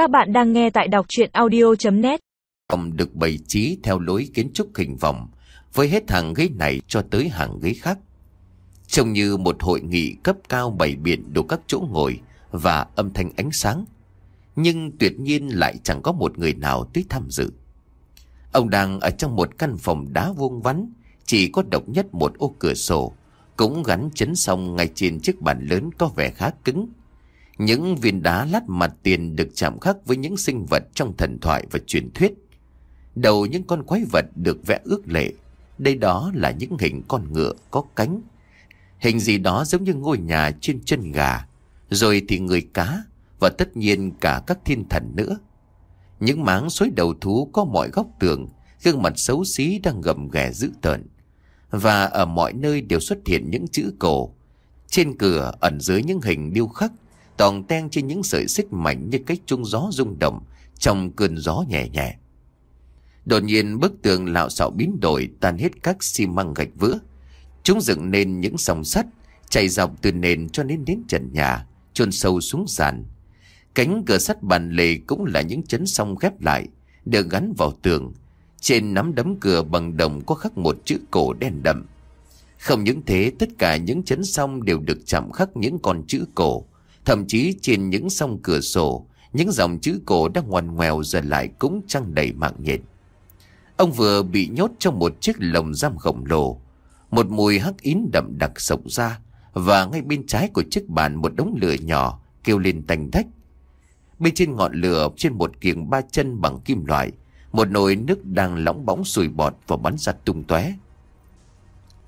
Các bạn đang nghe tại đọc chuyện audio.net Phòng được bày trí theo lối kiến trúc hình vòng, với hết hàng ghế này cho tới hàng ghế khác. Trông như một hội nghị cấp cao bày biện đủ các chỗ ngồi và âm thanh ánh sáng. Nhưng tuyệt nhiên lại chẳng có một người nào tới tham dự. Ông đang ở trong một căn phòng đá vuông vắn, chỉ có độc nhất một ô cửa sổ, cũng gắn chấn song ngay trên chiếc bàn lớn có vẻ khá cứng. Những viên đá lát mặt tiền được chạm khắc với những sinh vật trong thần thoại và truyền thuyết. Đầu những con quái vật được vẽ ước lệ. Đây đó là những hình con ngựa có cánh. Hình gì đó giống như ngôi nhà trên chân gà. Rồi thì người cá và tất nhiên cả các thiên thần nữa. Những máng xối đầu thú có mọi góc tường, gương mặt xấu xí đang gầm ghè dữ tợn. Và ở mọi nơi đều xuất hiện những chữ cổ. Trên cửa ẩn dưới những hình điêu khắc tòn ten trên những sợi xích mảnh như cái chung gió rung động trong cơn gió nhẹ nhẹ. Đột nhiên bức tường lạo xạo biến đổi tan hết các xi măng gạch vữa. Chúng dựng nên những sòng sắt chạy dọc từ nền cho đến đến trần nhà, chôn sâu xuống sàn. Cánh cửa sắt bàn lề cũng là những chấn song ghép lại, được gắn vào tường. Trên nắm đấm cửa bằng đồng có khắc một chữ cổ đen đậm. Không những thế, tất cả những chấn song đều được chạm khắc những con chữ cổ. Thậm chí trên những song cửa sổ, những dòng chữ cổ đang ngoằn ngoèo giờ lại cũng trăng đầy mạng nhện. Ông vừa bị nhốt trong một chiếc lồng giam khổng lồ. Một mùi hắc ín đậm đặc sộc ra và ngay bên trái của chiếc bàn một đống lửa nhỏ kêu lên tanh thách. Bên trên ngọn lửa trên một kiềng ba chân bằng kim loại, một nồi nước đang lóng bóng sùi bọt và bắn ra tung tóe.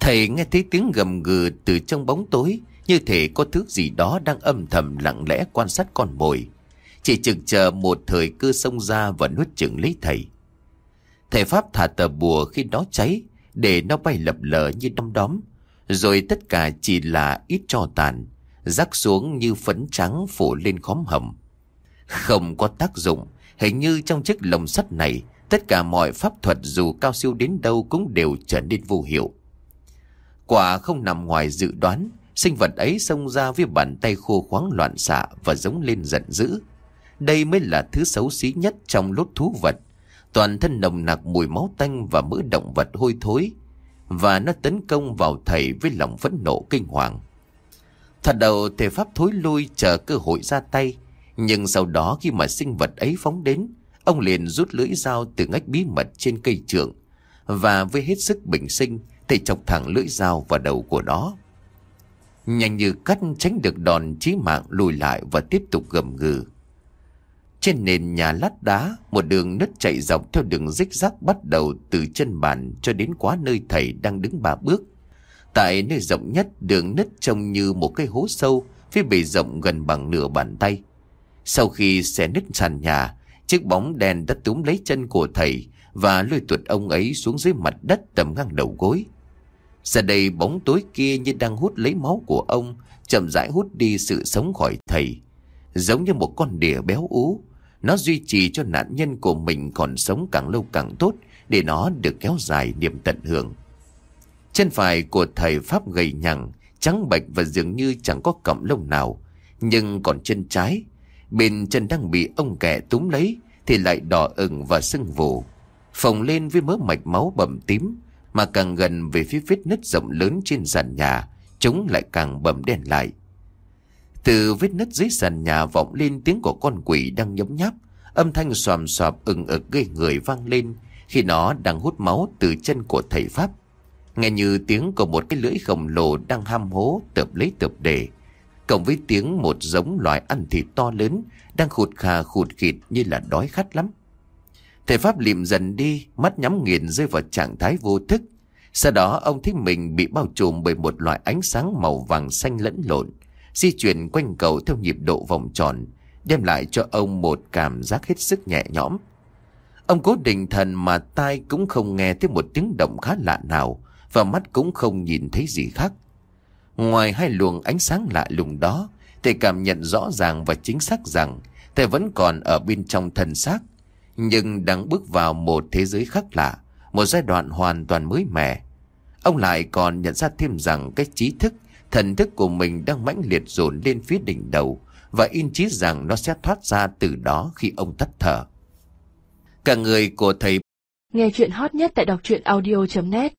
Thầy nghe thấy tiếng gầm gừ từ trong bóng tối, như thể có thứ gì đó đang âm thầm lặng lẽ quan sát con mồi. Chỉ chừng chờ một thời cơ xông ra và nuốt chừng lấy thầy. Thầy Pháp thả tờ bùa khi nó cháy, để nó bay lập lờ như đom đóm. Rồi tất cả chỉ là ít cho tàn, rắc xuống như phấn trắng phủ lên khóm hầm. Không có tác dụng, hình như trong chiếc lồng sắt này, tất cả mọi pháp thuật dù cao siêu đến đâu cũng đều trở nên vô hiệu. Quả không nằm ngoài dự đoán, sinh vật ấy xông ra với bàn tay khô khoáng loạn xạ và giống lên giận dữ. Đây mới là thứ xấu xí nhất trong lốt thú vật. Toàn thân nồng nặc mùi máu tanh và mỡ động vật hôi thối. Và nó tấn công vào thầy với lòng phẫn nộ kinh hoàng. Thật đầu thể pháp thối lui chờ cơ hội ra tay. Nhưng sau đó khi mà sinh vật ấy phóng đến, ông liền rút lưỡi dao từ ngách bí mật trên cây trượng. Và với hết sức bình sinh, thầy chọc thẳng lưỡi dao vào đầu của nó. Nhanh như cắt tránh được đòn chí mạng lùi lại và tiếp tục gầm gừ. Trên nền nhà lát đá, một đường nứt chạy dọc theo đường rích rác bắt đầu từ chân bàn cho đến quá nơi thầy đang đứng ba bước. Tại nơi rộng nhất, đường nứt trông như một cái hố sâu, phía bề rộng gần bằng nửa bàn tay. Sau khi xe nứt sàn nhà, chiếc bóng đèn đã túm lấy chân của thầy và lôi tuột ông ấy xuống dưới mặt đất tầm ngang đầu gối. Giờ đây bóng tối kia như đang hút lấy máu của ông, chậm rãi hút đi sự sống khỏi thầy. Giống như một con đỉa béo ú, nó duy trì cho nạn nhân của mình còn sống càng lâu càng tốt để nó được kéo dài niềm tận hưởng. Chân phải của thầy Pháp gầy nhằng, trắng bệch và dường như chẳng có cọng lông nào. Nhưng còn chân trái, bên chân đang bị ông kẻ túm lấy thì lại đỏ ửng và sưng vù. Phồng lên với mớ mạch máu bầm tím, mà càng gần về phía vết nứt rộng lớn trên sàn nhà, chúng lại càng bầm đen lại. Từ vết nứt dưới sàn nhà vọng lên tiếng của con quỷ đang nhấm nháp, âm thanh xòm xòm ừng ực gây người vang lên khi nó đang hút máu từ chân của thầy Pháp. Nghe như tiếng của một cái lưỡi khổng lồ đang ham hố tập lấy tập đề. Cộng với tiếng một giống loài ăn thịt to lớn đang khụt khà khụt khịt như là đói khát lắm. Thầy Pháp liệm dần đi, mắt nhắm nghiền rơi vào trạng thái vô thức. Sau đó ông thấy mình bị bao trùm bởi một loại ánh sáng màu vàng xanh lẫn lộn, di chuyển quanh cầu theo nhịp độ vòng tròn, đem lại cho ông một cảm giác hết sức nhẹ nhõm. Ông cố định thần mà tai cũng không nghe thấy một tiếng động khá lạ nào, và mắt cũng không nhìn thấy gì khác. Ngoài hai luồng ánh sáng lạ lùng đó, thầy cảm nhận rõ ràng và chính xác rằng thầy vẫn còn ở bên trong thần xác, nhưng đang bước vào một thế giới khác lạ, một giai đoạn hoàn toàn mới mẻ. Ông lại còn nhận ra thêm rằng cái trí thức, thần thức của mình đang mãnh liệt dồn lên phía đỉnh đầu và in chí rằng nó sẽ thoát ra từ đó khi ông tắt thở. Cả người của thầy Nghe chuyện hot nhất tại đọc truyện audio.net